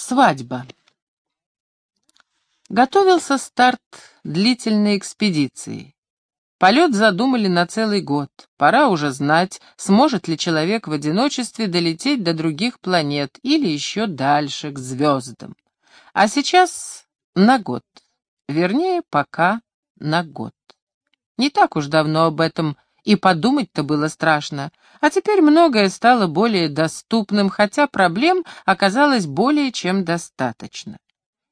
Свадьба. Готовился старт длительной экспедиции. Полет задумали на целый год. Пора уже знать, сможет ли человек в одиночестве долететь до других планет или еще дальше, к звездам. А сейчас на год. Вернее, пока на год. Не так уж давно об этом и подумать-то было страшно. А теперь многое стало более доступным, хотя проблем оказалось более чем достаточно.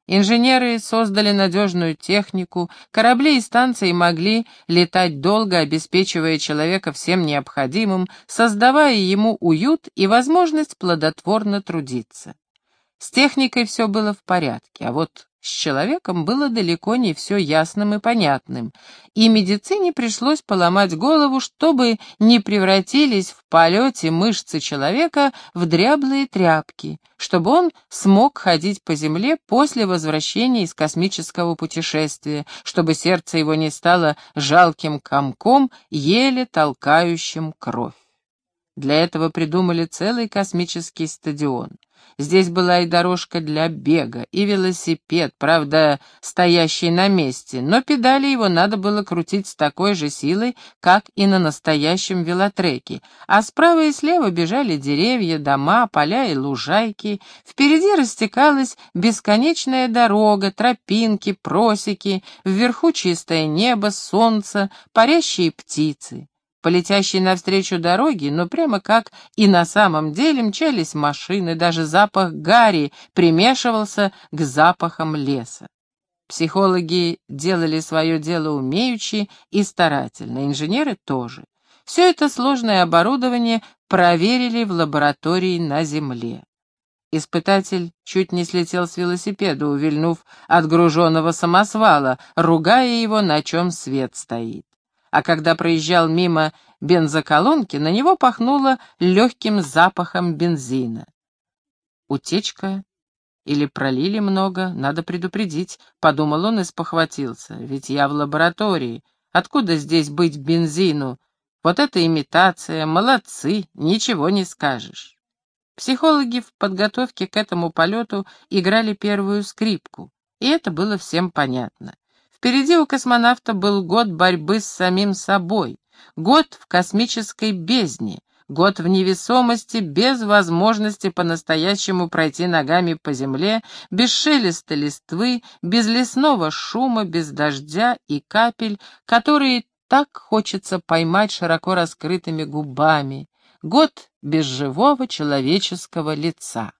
Инженеры создали надежную технику, корабли и станции могли летать долго, обеспечивая человека всем необходимым, создавая ему уют и возможность плодотворно трудиться. С техникой все было в порядке, а вот с человеком было далеко не все ясным и понятным, и медицине пришлось поломать голову, чтобы не превратились в полете мышцы человека в дряблые тряпки, чтобы он смог ходить по земле после возвращения из космического путешествия, чтобы сердце его не стало жалким комком, еле толкающим кровь. Для этого придумали целый космический стадион. Здесь была и дорожка для бега, и велосипед, правда, стоящий на месте, но педали его надо было крутить с такой же силой, как и на настоящем велотреке, а справа и слева бежали деревья, дома, поля и лужайки, впереди растекалась бесконечная дорога, тропинки, просеки, вверху чистое небо, солнце, парящие птицы. По летящей навстречу дороге, но прямо как и на самом деле мчались машины, даже запах гари примешивался к запахам леса. Психологи делали свое дело умеючи и старательно, инженеры тоже. Все это сложное оборудование проверили в лаборатории на Земле. Испытатель чуть не слетел с велосипеда, увильнув от груженного самосвала, ругая его, на чем свет стоит а когда проезжал мимо бензоколонки, на него пахнуло легким запахом бензина. Утечка или пролили много, надо предупредить, — подумал он и спохватился. Ведь я в лаборатории. Откуда здесь быть бензину? Вот это имитация, молодцы, ничего не скажешь. Психологи в подготовке к этому полету играли первую скрипку, и это было всем понятно. Впереди у космонавта был год борьбы с самим собой, год в космической бездне, год в невесомости, без возможности по-настоящему пройти ногами по земле, без шелеста листвы, без лесного шума, без дождя и капель, которые так хочется поймать широко раскрытыми губами, год без живого человеческого лица.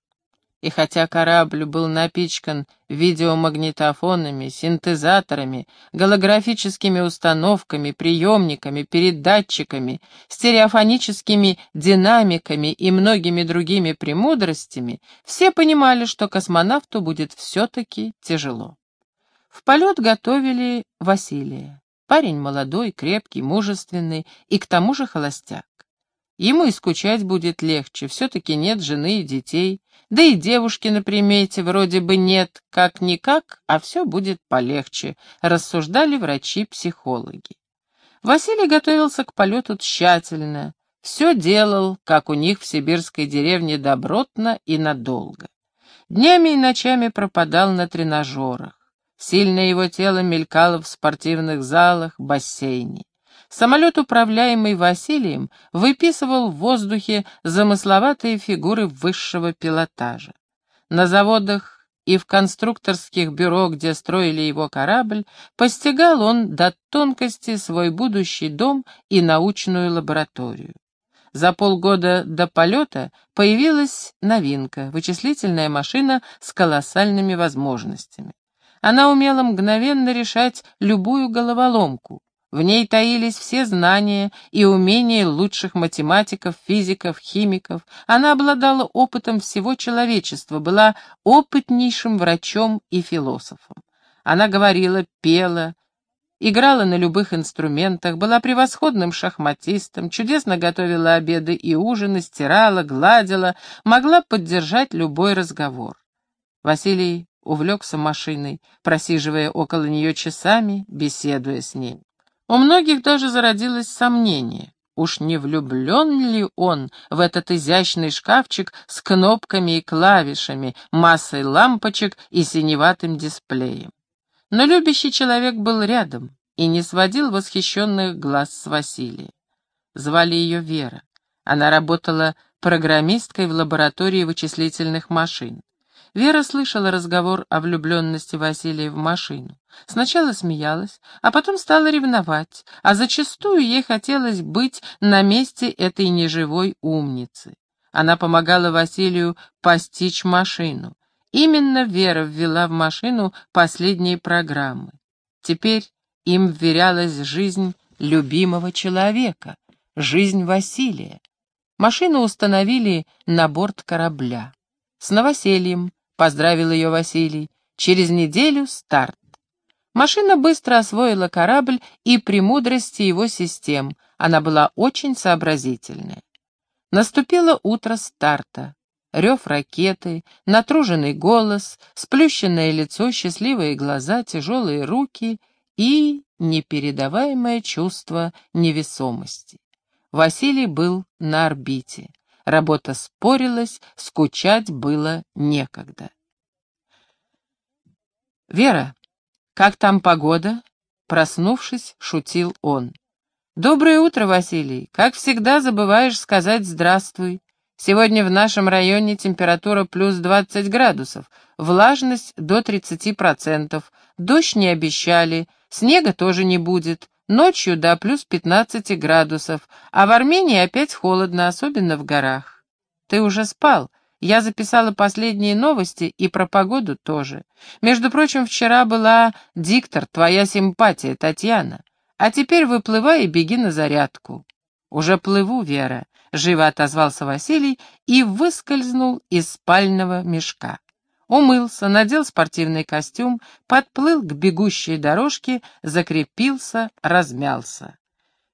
И хотя корабль был напичкан видеомагнитофонами, синтезаторами, голографическими установками, приемниками, передатчиками, стереофоническими динамиками и многими другими премудростями, все понимали, что космонавту будет все-таки тяжело. В полет готовили Василия. Парень молодой, крепкий, мужественный и к тому же холостяк. Ему и скучать будет легче, все-таки нет жены и детей, да и девушки на примете вроде бы нет, как-никак, а все будет полегче, рассуждали врачи-психологи. Василий готовился к полету тщательно, все делал, как у них в сибирской деревне добротно и надолго. Днями и ночами пропадал на тренажерах. Сильное его тело мелькало в спортивных залах, бассейне. Самолет, управляемый Василием, выписывал в воздухе замысловатые фигуры высшего пилотажа. На заводах и в конструкторских бюро, где строили его корабль, постигал он до тонкости свой будущий дом и научную лабораторию. За полгода до полета появилась новинка — вычислительная машина с колоссальными возможностями. Она умела мгновенно решать любую головоломку, в ней таились все знания и умения лучших математиков, физиков, химиков. Она обладала опытом всего человечества, была опытнейшим врачом и философом. Она говорила, пела, играла на любых инструментах, была превосходным шахматистом, чудесно готовила обеды и ужины, стирала, гладила, могла поддержать любой разговор. Василий увлекся машиной, просиживая около нее часами, беседуя с ней. У многих даже зародилось сомнение. Уж не влюблен ли он в этот изящный шкафчик с кнопками и клавишами, массой лампочек и синеватым дисплеем? Но любящий человек был рядом и не сводил восхищенных глаз с Василия. Звали ее Вера. Она работала программисткой в лаборатории вычислительных машин. Вера слышала разговор о влюбленности Василия в машину. Сначала смеялась, а потом стала ревновать, а зачастую ей хотелось быть на месте этой неживой умницы. Она помогала Василию постичь машину. Именно Вера ввела в машину последние программы. Теперь им вверялась жизнь любимого человека, жизнь Василия. Машину установили на борт корабля. С новосельем поздравил ее Василий. Через неделю старт. Машина быстро освоила корабль и премудрости его систем. Она была очень сообразительная. Наступило утро старта. Рев ракеты, натруженный голос, сплющенное лицо, счастливые глаза, тяжелые руки и непередаваемое чувство невесомости. Василий был на орбите. Работа спорилась, скучать было некогда. «Вера, как там погода?» Проснувшись, шутил он. «Доброе утро, Василий. Как всегда забываешь сказать «здравствуй». Сегодня в нашем районе температура плюс 20 градусов, влажность до 30%, дождь не обещали, снега тоже не будет, Ночью до плюс 15 градусов, а в Армении опять холодно, особенно в горах. Ты уже спал? Я записала последние новости и про погоду тоже. Между прочим, вчера была диктор, твоя симпатия, Татьяна. А теперь выплывай и беги на зарядку. Уже плыву, Вера, — живо отозвался Василий и выскользнул из спального мешка. Умылся, надел спортивный костюм, подплыл к бегущей дорожке, закрепился, размялся.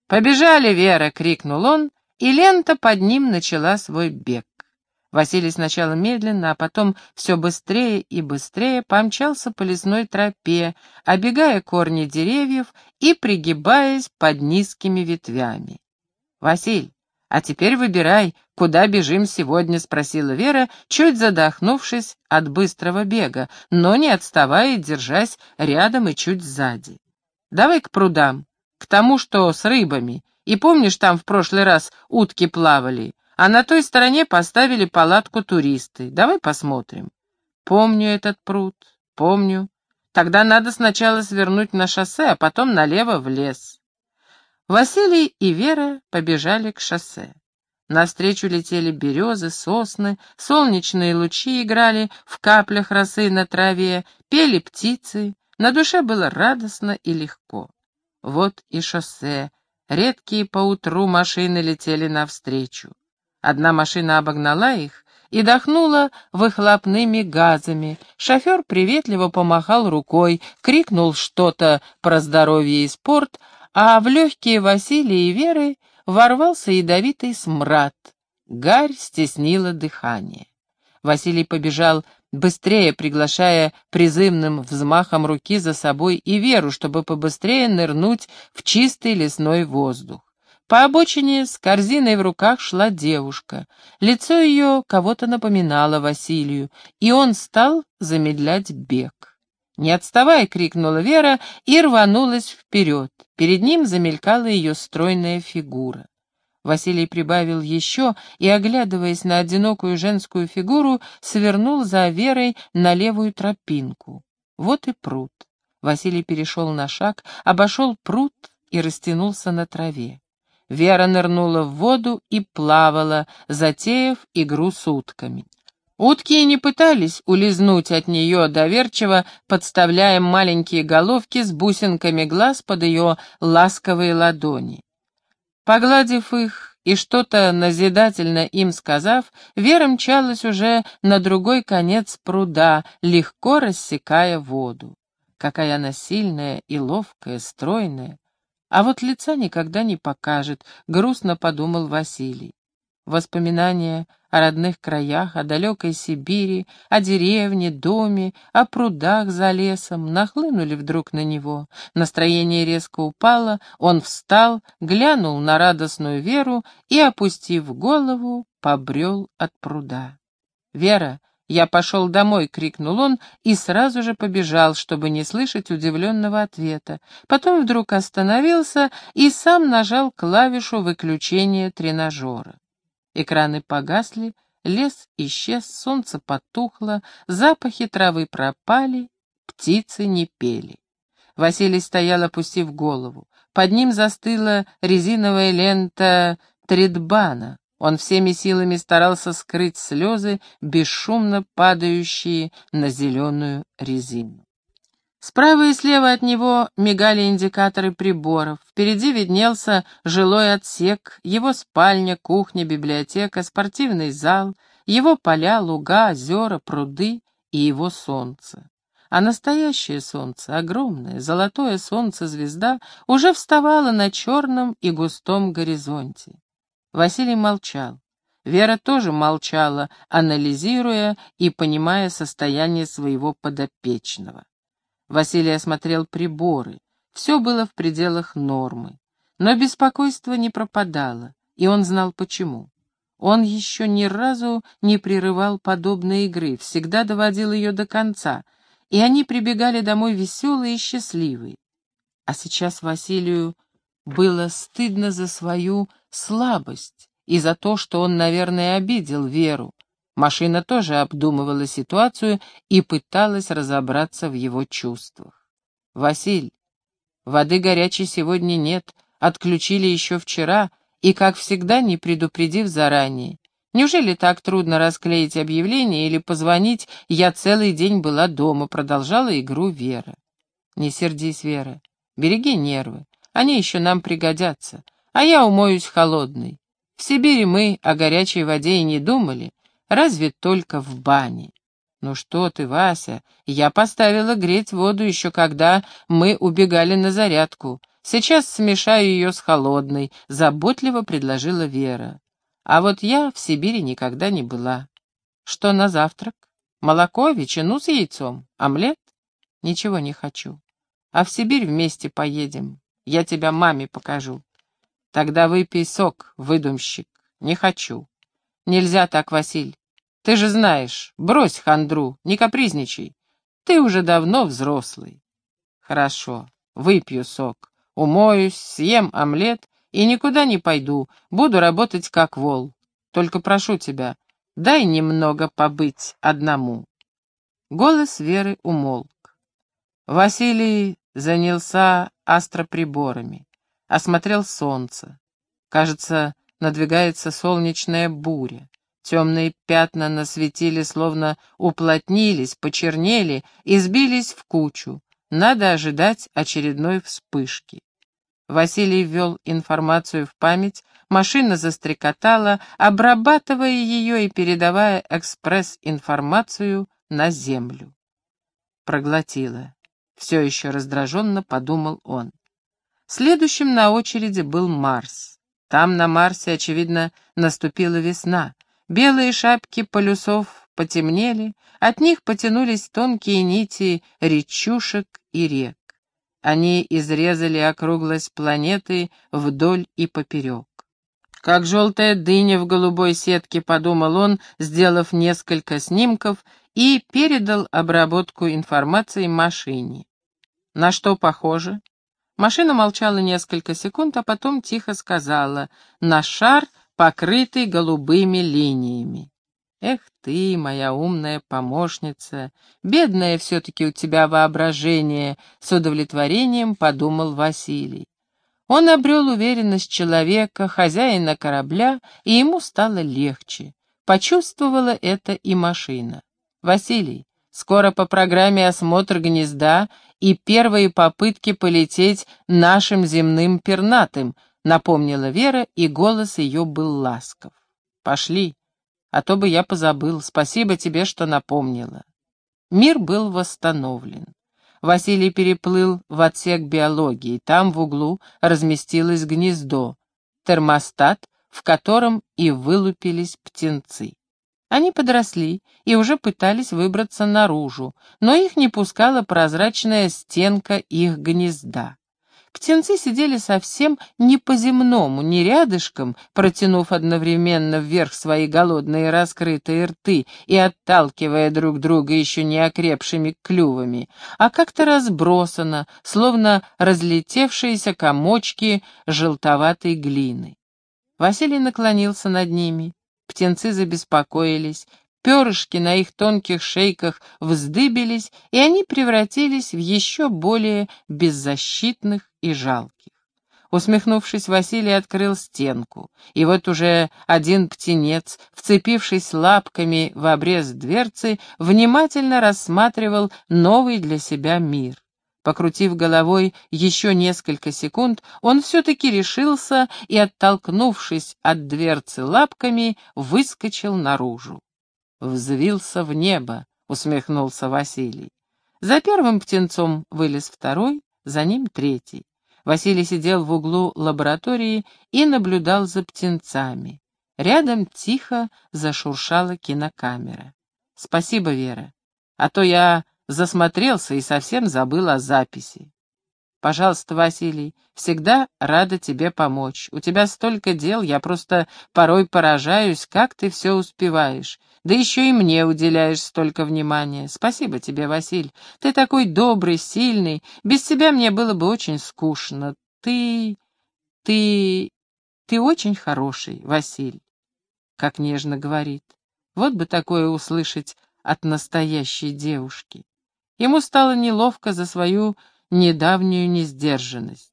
«Побежали, Вера!» — крикнул он, и лента под ним начала свой бег. Василий сначала медленно, а потом все быстрее и быстрее помчался по лесной тропе, обегая корни деревьев и пригибаясь под низкими ветвями. «Василь, «А теперь выбирай, куда бежим сегодня?» — спросила Вера, чуть задохнувшись от быстрого бега, но не отставая держась рядом и чуть сзади. «Давай к прудам, к тому, что с рыбами. И помнишь, там в прошлый раз утки плавали, а на той стороне поставили палатку туристы. Давай посмотрим». «Помню этот пруд, помню. Тогда надо сначала свернуть на шоссе, а потом налево в лес». Василий и Вера побежали к шоссе. Навстречу летели березы, сосны, солнечные лучи играли в каплях росы на траве, пели птицы, на душе было радостно и легко. Вот и шоссе, редкие поутру машины летели навстречу. Одна машина обогнала их и дохнула выхлопными газами. Шофер приветливо помахал рукой, крикнул что-то про здоровье и спорт, а в легкие Василия и Веры ворвался ядовитый смрад. Гарь стеснила дыхание. Василий побежал быстрее, приглашая призывным взмахом руки за собой и Веру, чтобы побыстрее нырнуть в чистый лесной воздух. По обочине с корзиной в руках шла девушка. Лицо ее кого-то напоминало Василию, и он стал замедлять бег. «Не отставай!» — крикнула Вера и рванулась вперед. Перед ним замелькала ее стройная фигура. Василий прибавил еще и, оглядываясь на одинокую женскую фигуру, свернул за Верой на левую тропинку. Вот и пруд. Василий перешел на шаг, обошел пруд и растянулся на траве. Вера нырнула в воду и плавала, затеяв игру с утками. Утки и не пытались улизнуть от нее доверчиво, подставляя маленькие головки с бусинками глаз под ее ласковые ладони. Погладив их и что-то назидательно им сказав, Вера мчалась уже на другой конец пруда, легко рассекая воду. Какая она сильная и ловкая, стройная. А вот лица никогда не покажет, грустно подумал Василий. Воспоминания о родных краях, о далекой Сибири, о деревне, доме, о прудах за лесом, нахлынули вдруг на него. Настроение резко упало, он встал, глянул на радостную Веру и, опустив голову, побрел от пруда. «Вера!» «Я пошел домой!» — крикнул он и сразу же побежал, чтобы не слышать удивленного ответа. Потом вдруг остановился и сам нажал клавишу выключения тренажера. Экраны погасли, лес исчез, солнце потухло, запахи травы пропали, птицы не пели. Василий стоял, опустив голову. Под ним застыла резиновая лента Тридбана. Он всеми силами старался скрыть слезы, бесшумно падающие на зеленую резину. Справа и слева от него мигали индикаторы приборов. Впереди виднелся жилой отсек, его спальня, кухня, библиотека, спортивный зал, его поля, луга, озера, пруды и его солнце. А настоящее солнце, огромное, золотое солнце-звезда, уже вставало на черном и густом горизонте. Василий молчал. Вера тоже молчала, анализируя и понимая состояние своего подопечного. Василий осмотрел приборы. Все было в пределах нормы. Но беспокойство не пропадало, и он знал почему. Он еще ни разу не прерывал подобной игры, всегда доводил ее до конца, и они прибегали домой веселые и счастливые. А сейчас Василию было стыдно за свою слабость и за то, что он, наверное, обидел Веру. Машина тоже обдумывала ситуацию и пыталась разобраться в его чувствах. «Василь, воды горячей сегодня нет, отключили еще вчера и, как всегда, не предупредив заранее. Неужели так трудно расклеить объявление или позвонить «Я целый день была дома», продолжала игру Вера. «Не сердись, Вера, береги нервы, они еще нам пригодятся а я умоюсь холодной. В Сибири мы о горячей воде и не думали, разве только в бане. Ну что ты, Вася, я поставила греть воду еще когда мы убегали на зарядку. Сейчас смешаю ее с холодной, заботливо предложила Вера. А вот я в Сибири никогда не была. Что на завтрак? Молоко, ветчину с яйцом, омлет? Ничего не хочу. А в Сибирь вместе поедем. Я тебя маме покажу. Тогда выпей сок, выдумщик. Не хочу. Нельзя так, Василь. Ты же знаешь, брось хандру, не капризничай. Ты уже давно взрослый. Хорошо, выпью сок, умоюсь, съем омлет и никуда не пойду, буду работать как вол. Только прошу тебя, дай немного побыть одному. Голос Веры умолк. Василий занялся астроприборами осмотрел солнце. Кажется, надвигается солнечная буря. Темные пятна на светиле словно уплотнились, почернели и сбились в кучу. Надо ожидать очередной вспышки. Василий ввел информацию в память, машина застрекотала, обрабатывая ее и передавая экспресс-информацию на землю. Проглотила. Все еще раздраженно подумал он. Следующим на очереди был Марс. Там, на Марсе, очевидно, наступила весна. Белые шапки полюсов потемнели, от них потянулись тонкие нити речушек и рек. Они изрезали округлость планеты вдоль и поперек. Как желтая дыня в голубой сетке, подумал он, сделав несколько снимков, и передал обработку информации машине. На что похоже? Машина молчала несколько секунд, а потом тихо сказала «На шар, покрытый голубыми линиями». «Эх ты, моя умная помощница, бедное все-таки у тебя воображение», — с удовлетворением подумал Василий. Он обрел уверенность человека, хозяина корабля, и ему стало легче. Почувствовала это и машина. «Василий, скоро по программе осмотр гнезда и первые попытки полететь нашим земным пернатым, напомнила Вера, и голос ее был ласков. Пошли, а то бы я позабыл. Спасибо тебе, что напомнила. Мир был восстановлен. Василий переплыл в отсек биологии. Там в углу разместилось гнездо, термостат, в котором и вылупились птенцы. Они подросли и уже пытались выбраться наружу, но их не пускала прозрачная стенка их гнезда. Птенцы сидели совсем не по-земному, не рядышком, протянув одновременно вверх свои голодные раскрытые рты и отталкивая друг друга еще не окрепшими клювами, а как-то разбросано, словно разлетевшиеся комочки желтоватой глины. Василий наклонился над ними. Птенцы забеспокоились, перышки на их тонких шейках вздыбились, и они превратились в еще более беззащитных и жалких. Усмехнувшись, Василий открыл стенку, и вот уже один птенец, вцепившись лапками в обрез дверцы, внимательно рассматривал новый для себя мир. Покрутив головой еще несколько секунд, он все-таки решился и, оттолкнувшись от дверцы лапками, выскочил наружу. «Взвился в небо», — усмехнулся Василий. За первым птенцом вылез второй, за ним третий. Василий сидел в углу лаборатории и наблюдал за птенцами. Рядом тихо зашуршала кинокамера. «Спасибо, Вера, а то я засмотрелся и совсем забыл о записи. Пожалуйста, Василий, всегда рада тебе помочь. У тебя столько дел, я просто порой поражаюсь, как ты все успеваешь. Да еще и мне уделяешь столько внимания. Спасибо тебе, Василь. Ты такой добрый, сильный. Без тебя мне было бы очень скучно. Ты... ты... ты очень хороший, Василь. Как нежно говорит. Вот бы такое услышать от настоящей девушки. Ему стало неловко за свою недавнюю несдержанность.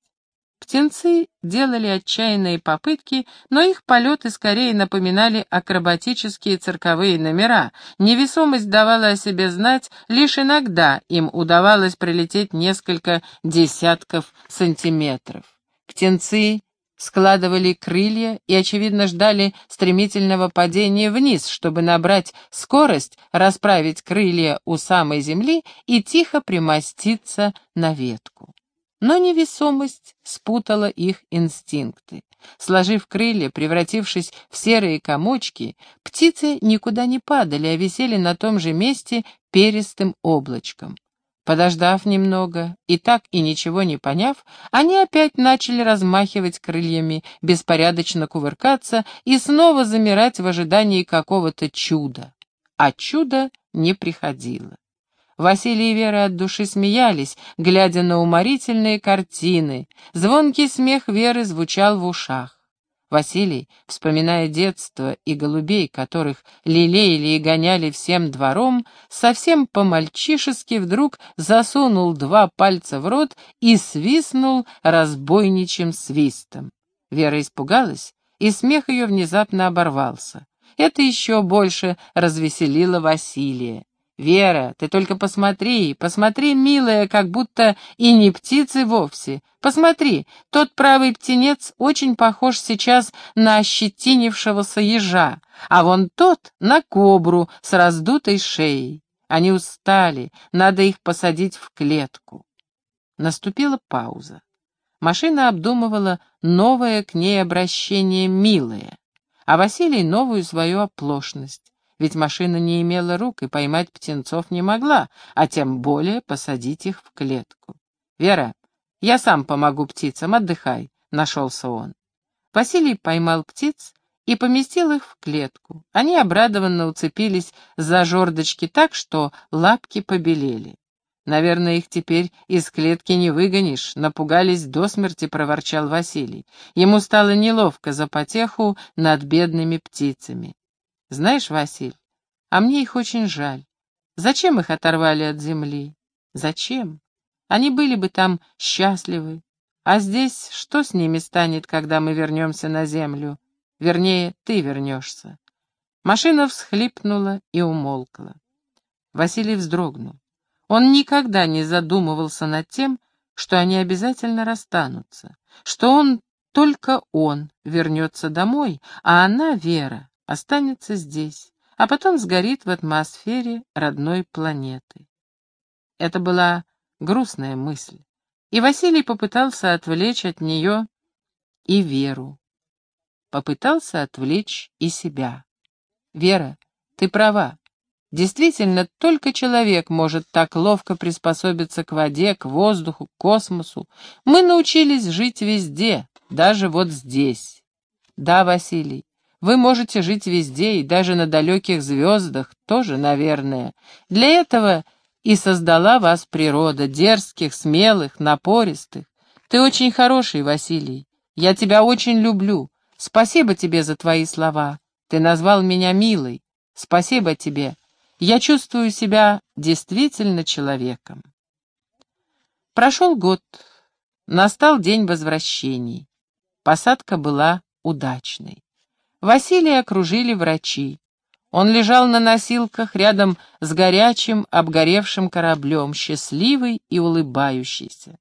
Птенцы делали отчаянные попытки, но их полеты скорее напоминали акробатические цирковые номера. Невесомость давала о себе знать, лишь иногда им удавалось пролететь несколько десятков сантиметров. Птенцы складывали крылья и, очевидно, ждали стремительного падения вниз, чтобы набрать скорость, расправить крылья у самой земли и тихо примоститься на ветку. Но невесомость спутала их инстинкты. Сложив крылья, превратившись в серые комочки, птицы никуда не падали, а висели на том же месте перистым облачком. Подождав немного и так и ничего не поняв, они опять начали размахивать крыльями, беспорядочно кувыркаться и снова замирать в ожидании какого-то чуда. А чудо не приходило. Василий и Вера от души смеялись, глядя на уморительные картины. Звонкий смех Веры звучал в ушах. Василий, вспоминая детство и голубей, которых лелеяли и гоняли всем двором, совсем по-мальчишески вдруг засунул два пальца в рот и свистнул разбойничьим свистом. Вера испугалась, и смех ее внезапно оборвался. Это еще больше развеселило Василия. «Вера, ты только посмотри, посмотри, милая, как будто и не птицы вовсе. Посмотри, тот правый птенец очень похож сейчас на ощетинившегося ежа, а вон тот — на кобру с раздутой шеей. Они устали, надо их посадить в клетку». Наступила пауза. Машина обдумывала новое к ней обращение «милое», а Василий — новую свою оплошность ведь машина не имела рук и поймать птенцов не могла, а тем более посадить их в клетку. «Вера, я сам помогу птицам, отдыхай», — нашелся он. Василий поймал птиц и поместил их в клетку. Они обрадованно уцепились за жердочки так, что лапки побелели. «Наверное, их теперь из клетки не выгонишь», — напугались до смерти, проворчал Василий. Ему стало неловко за потеху над бедными птицами. Знаешь, Василь, а мне их очень жаль. Зачем их оторвали от земли? Зачем? Они были бы там счастливы. А здесь что с ними станет, когда мы вернемся на землю? Вернее, ты вернешься. Машина всхлипнула и умолкла. Василий вздрогнул. Он никогда не задумывался над тем, что они обязательно расстанутся, что он, только он, вернется домой, а она, Вера, останется здесь, а потом сгорит в атмосфере родной планеты. Это была грустная мысль, и Василий попытался отвлечь от нее и Веру. Попытался отвлечь и себя. «Вера, Ты права. Действительно, только человек может так ловко приспособиться к воде, к воздуху, к космосу. Мы научились жить везде, даже вот здесь. Да, Василий, вы можете жить везде и даже на далеких звездах тоже, наверное. Для этого и создала вас природа, дерзких, смелых, напористых. Ты очень хороший, Василий. Я тебя очень люблю. Спасибо тебе за твои слова. Ты назвал меня милой. Спасибо тебе. Я чувствую себя действительно человеком. Прошел год. Настал день возвращений. Посадка была удачной. Василия окружили врачи. Он лежал на носилках рядом с горячим, обгоревшим кораблем, счастливый и улыбающийся.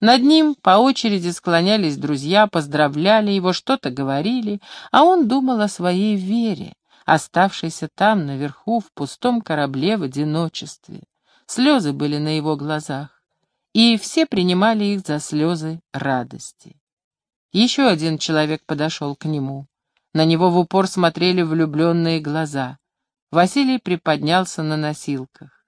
Над ним по очереди склонялись друзья, поздравляли его, что-то говорили, а он думал о своей вере, оставшейся там, наверху, в пустом корабле в одиночестве. Слезы были на его глазах, и все принимали их за слезы радости. Еще один человек подошел к нему. На него в упор смотрели влюбленные глаза. Василий приподнялся на носилках.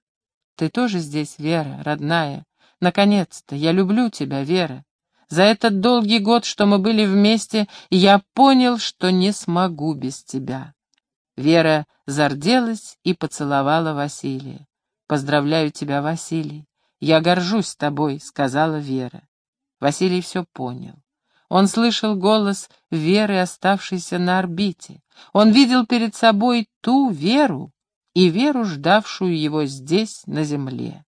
«Ты тоже здесь, Вера, родная? Наконец-то! Я люблю тебя, Вера. За этот долгий год, что мы были вместе, я понял, что не смогу без тебя». Вера зарделась и поцеловала Василия. «Поздравляю тебя, Василий. Я горжусь тобой», — сказала Вера. Василий все понял. Он слышал голос Веры, оставшейся на орбите. Он видел перед собой ту Веру и Веру, ждавшую его здесь, на земле.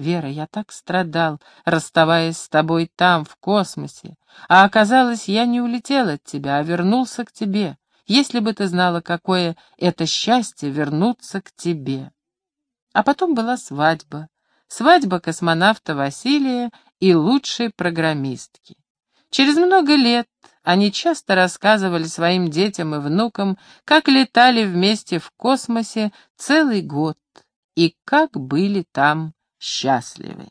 Вера, я так страдал, расставаясь с тобой там, в космосе. А оказалось, я не улетел от тебя, а вернулся к тебе. Если бы ты знала, какое это счастье вернуться к тебе. А потом была свадьба. Свадьба космонавта Василия и лучшей программистки. Через много лет они часто рассказывали своим детям и внукам, как летали вместе в космосе целый год и как были там счастливы.